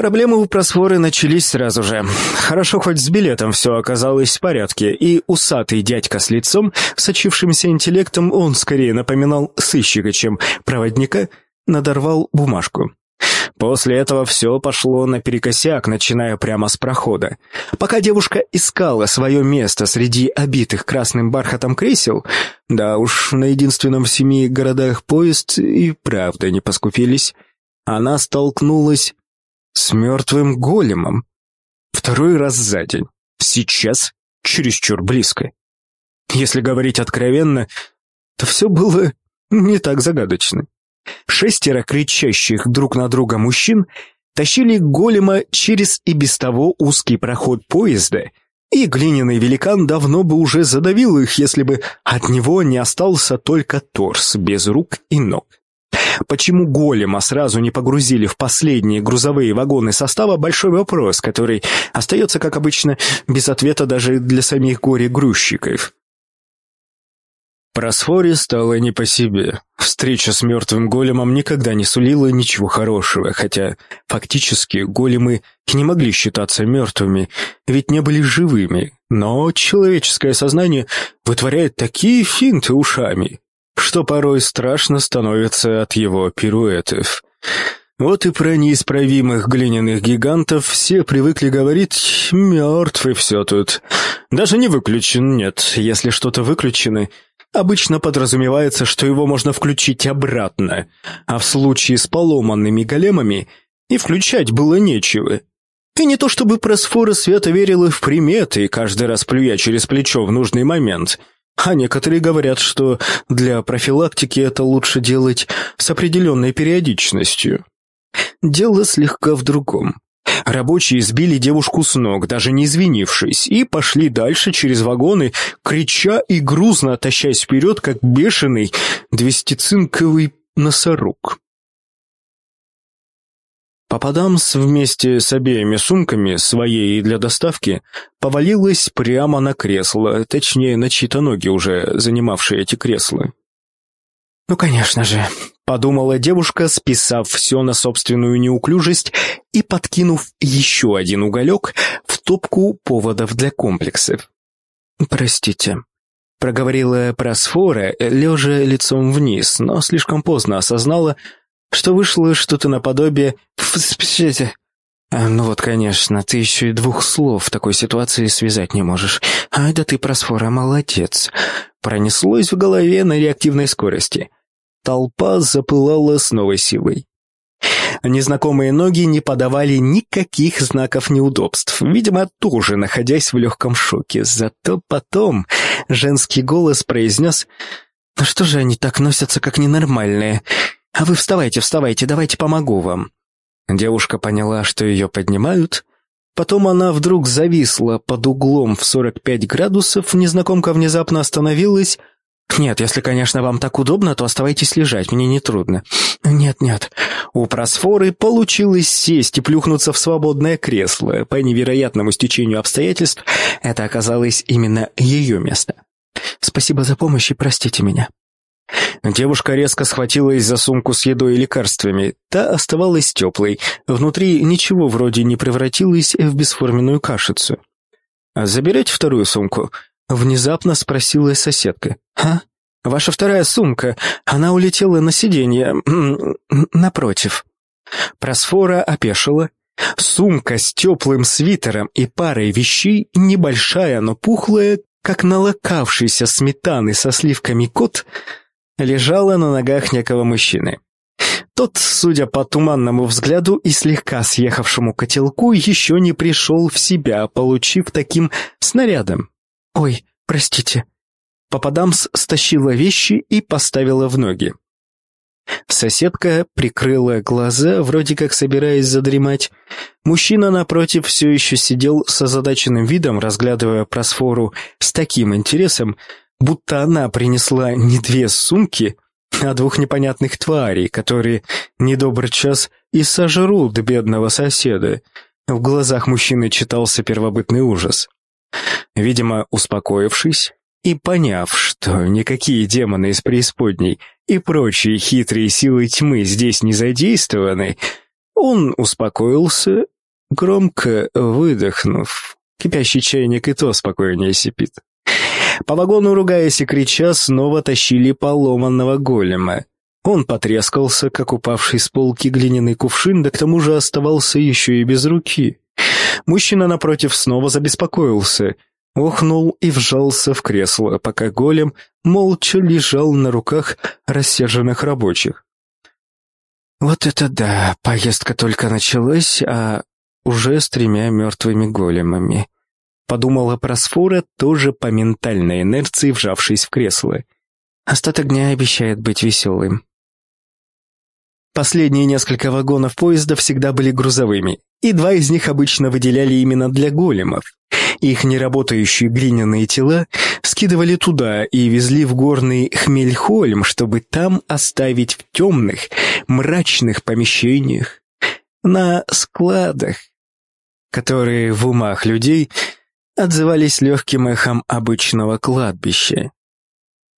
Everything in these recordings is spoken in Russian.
Проблемы у просфоры начались сразу же. Хорошо, хоть с билетом все оказалось в порядке, и усатый дядька с лицом, сочившимся интеллектом, он скорее напоминал сыщика, чем проводника, надорвал бумажку. После этого все пошло наперекосяк, начиная прямо с прохода. Пока девушка искала свое место среди обитых красным бархатом кресел, да уж, на единственном в семи городах поезд и правда не поскупились, она столкнулась с мертвым големом. Второй раз за день. Сейчас чересчур близко. Если говорить откровенно, то все было не так загадочно. Шестеро кричащих друг на друга мужчин тащили голема через и без того узкий проход поезда, и глиняный великан давно бы уже задавил их, если бы от него не остался только торс без рук и ног. Почему голема сразу не погрузили в последние грузовые вагоны состава – большой вопрос, который остается, как обычно, без ответа даже для самих горе-грузчиков. Просфоре стало не по себе. Встреча с мертвым големом никогда не сулила ничего хорошего, хотя фактически големы не могли считаться мертвыми, ведь не были живыми. Но человеческое сознание вытворяет такие финты ушами, что порой страшно становится от его пируэтов. Вот и про неисправимых глиняных гигантов все привыкли говорить «мертв и все тут». Даже не выключен, нет, если что-то выключено – Обычно подразумевается, что его можно включить обратно, а в случае с поломанными големами и включать было нечего. И не то чтобы просфора свято верила в приметы, каждый раз плюя через плечо в нужный момент, а некоторые говорят, что для профилактики это лучше делать с определенной периодичностью. Дело слегка в другом. Рабочие сбили девушку с ног, даже не извинившись, и пошли дальше через вагоны, крича и грузно тащась вперед, как бешеный двестицинковый носорог. Попадамс вместе с обеими сумками, своей и для доставки, повалилась прямо на кресло, точнее, на чьи-то ноги, уже занимавшие эти кресла. «Ну, конечно же», — подумала девушка, списав все на собственную неуклюжесть и подкинув еще один уголек в топку поводов для комплексов. «Простите», — проговорила Просфора, лежа лицом вниз, но слишком поздно осознала, что вышло что-то наподобие «Вспишите». А, «Ну вот, конечно, ты еще и двух слов в такой ситуации связать не можешь. Ай да ты, Просфора, молодец!» Пронеслось в голове на реактивной скорости. Толпа запылала с новой силой. Незнакомые ноги не подавали никаких знаков неудобств, видимо, тоже находясь в легком шоке. Зато потом женский голос произнес «Ну что же они так носятся, как ненормальные? А вы вставайте, вставайте, давайте помогу вам». Девушка поняла, что ее поднимают. Потом она вдруг зависла под углом в 45 градусов, незнакомка внезапно остановилась, «Нет, если, конечно, вам так удобно, то оставайтесь лежать, мне не трудно». «Нет-нет». У просфоры получилось сесть и плюхнуться в свободное кресло. По невероятному стечению обстоятельств это оказалось именно ее место. «Спасибо за помощь и простите меня». Девушка резко схватилась за сумку с едой и лекарствами. Та оставалась теплой. Внутри ничего вроде не превратилось в бесформенную кашицу. «Заберете вторую сумку?» Внезапно спросила соседка. «А? Ваша вторая сумка. Она улетела на сиденье. Напротив». Просфора опешила. Сумка с теплым свитером и парой вещей, небольшая, но пухлая, как налокавшийся сметаны со сливками кот, лежала на ногах некого мужчины. Тот, судя по туманному взгляду и слегка съехавшему котелку, еще не пришел в себя, получив таким снарядом. «Ой, простите». Попадамс стащила вещи и поставила в ноги. Соседка прикрыла глаза, вроде как собираясь задремать. Мужчина напротив все еще сидел с озадаченным видом, разглядывая просфору с таким интересом, будто она принесла не две сумки, а двух непонятных тварей, которые недобрый час и сожрут бедного соседа. В глазах мужчины читался первобытный ужас. Видимо, успокоившись и поняв, что никакие демоны из преисподней и прочие хитрые силы тьмы здесь не задействованы, Он успокоился, громко выдохнув. Кипящий чайник и то спокойнее сипит. По вагону, ругаясь и крича, снова тащили поломанного голема. Он потрескался, как упавший с полки глиняный кувшин, да к тому же оставался еще и без руки. Мужчина напротив снова забеспокоился, охнул и вжался в кресло, пока голем молча лежал на руках рассерженных рабочих. Вот это да, поездка только началась, а уже с тремя мертвыми големами. Подумала про Сфора, тоже по ментальной инерции вжавшись в кресло. Остаток дня обещает быть веселым. Последние несколько вагонов поезда всегда были грузовыми, и два из них обычно выделяли именно для големов. Их неработающие глиняные тела скидывали туда и везли в горный Хмельхольм, чтобы там оставить в темных, мрачных помещениях, на складах, которые в умах людей отзывались легким эхом обычного кладбища.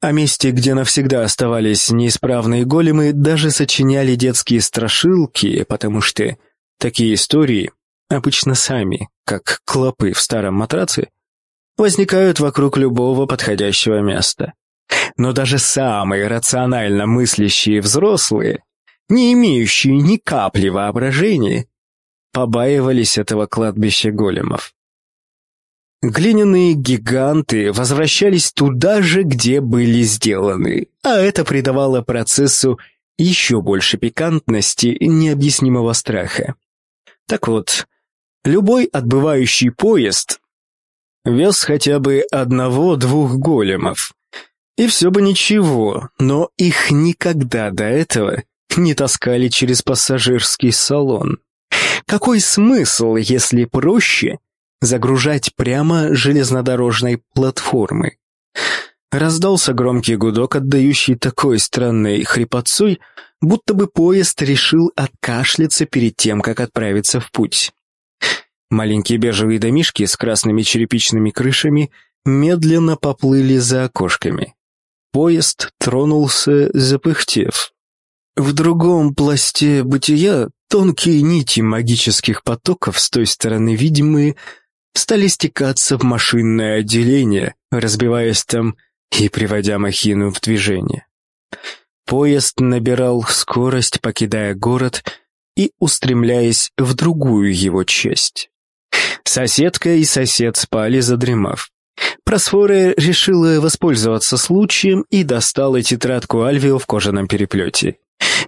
О месте, где навсегда оставались неисправные големы, даже сочиняли детские страшилки, потому что такие истории обычно сами, как клопы в старом матраце, возникают вокруг любого подходящего места. Но даже самые рационально мыслящие взрослые, не имеющие ни капли воображения, побаивались этого кладбища големов. Глиняные гиганты возвращались туда же, где были сделаны, а это придавало процессу еще больше пикантности и необъяснимого страха. Так вот, любой отбывающий поезд вез хотя бы одного-двух големов. И все бы ничего, но их никогда до этого не таскали через пассажирский салон. Какой смысл, если проще загружать прямо железнодорожной платформы. Раздался громкий гудок, отдающий такой странной хрипотцой, будто бы поезд решил откашляться перед тем, как отправиться в путь. Маленькие бежевые домишки с красными черепичными крышами медленно поплыли за окошками. Поезд тронулся, запыхтев. В другом пласте бытия тонкие нити магических потоков с той стороны видимые стали стекаться в машинное отделение, разбиваясь там и приводя махину в движение. Поезд набирал скорость, покидая город и устремляясь в другую его часть. Соседка и сосед спали, задремав. Просфора решила воспользоваться случаем и достала тетрадку Альвио в кожаном переплете.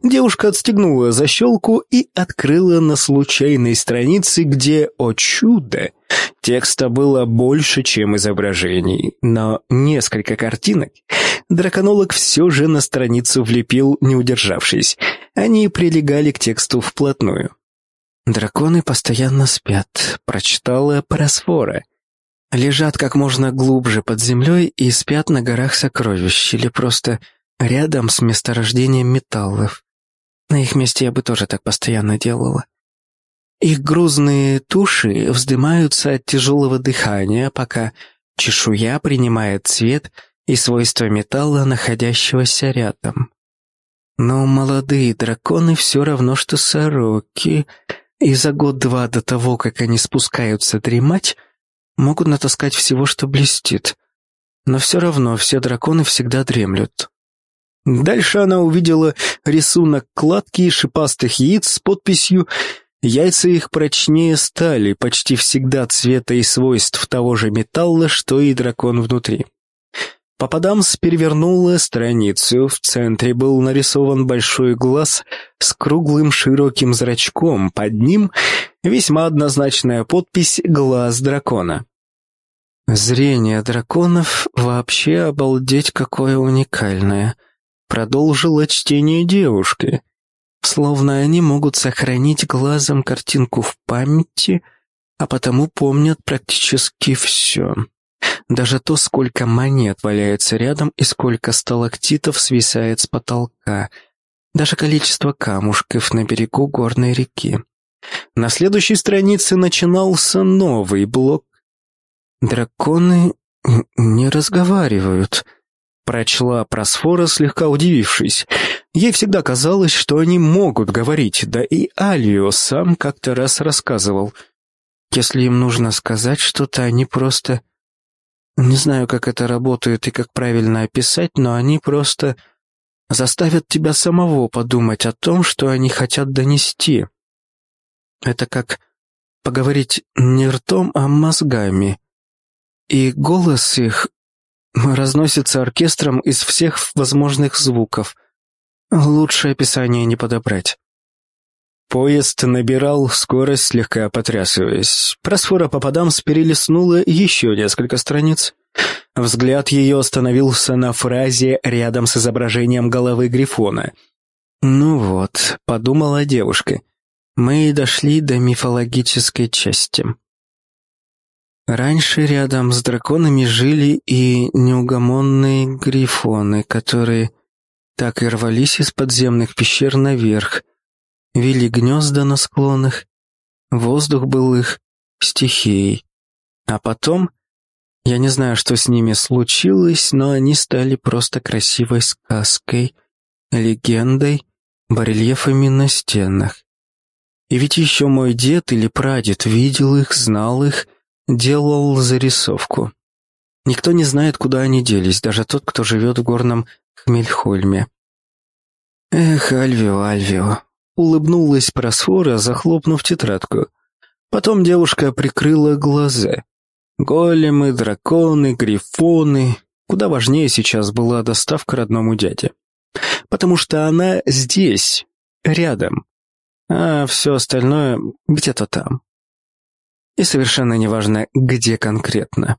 Девушка отстегнула защелку и открыла на случайной странице, где, о чудо, текста было больше, чем изображений, но несколько картинок драконолог все же на страницу влепил, не удержавшись. Они прилегали к тексту вплотную. «Драконы постоянно спят», — прочитала Парасфора. «Лежат как можно глубже под землей и спят на горах сокровищ или просто рядом с месторождением металлов. На их месте я бы тоже так постоянно делала. Их грузные туши вздымаются от тяжелого дыхания, пока чешуя принимает цвет и свойства металла, находящегося рядом. Но молодые драконы все равно, что сороки, и за год-два до того, как они спускаются дремать, могут натаскать всего, что блестит. Но все равно все драконы всегда дремлют. Дальше она увидела рисунок кладки и шипастых яиц с подписью «Яйца их прочнее стали, почти всегда цвета и свойств того же металла, что и дракон внутри». Попадамс перевернула страницу. В центре был нарисован большой глаз с круглым широким зрачком. Под ним весьма однозначная подпись «Глаз дракона». Зрение драконов вообще обалдеть какое уникальное — Продолжила чтение девушки. Словно они могут сохранить глазом картинку в памяти, а потому помнят практически все. Даже то, сколько монет валяется рядом и сколько сталактитов свисает с потолка. Даже количество камушков на берегу горной реки. На следующей странице начинался новый блок. Драконы не разговаривают. Прочла Просфора, слегка удивившись. Ей всегда казалось, что они могут говорить, да и Альвио сам как-то раз рассказывал. Если им нужно сказать что-то, они просто... Не знаю, как это работает и как правильно описать, но они просто заставят тебя самого подумать о том, что они хотят донести. Это как поговорить не ртом, а мозгами. И голос их разносится оркестром из всех возможных звуков. Лучше описание не подобрать. Поезд набирал скорость, слегка потрясываясь. Просфора Попадамс перелистнула еще несколько страниц. Взгляд ее остановился на фразе рядом с изображением головы Грифона. «Ну вот», — подумала девушка, — «мы дошли до мифологической части». Раньше рядом с драконами жили и неугомонные грифоны, которые так и рвались из подземных пещер наверх, вели гнезда на склонах, воздух был их стихией. А потом, я не знаю, что с ними случилось, но они стали просто красивой сказкой, легендой, барельефами на стенах. И ведь еще мой дед или прадед видел их, знал их, делал зарисовку. Никто не знает, куда они делись, даже тот, кто живет в горном Хмельхольме. Эх, Альвио, Альвио, улыбнулась Просфора, захлопнув тетрадку. Потом девушка прикрыла глаза. Големы, драконы, грифоны. Куда важнее сейчас была доставка родному дяде. Потому что она здесь, рядом. А все остальное где-то там. И совершенно неважно, где конкретно.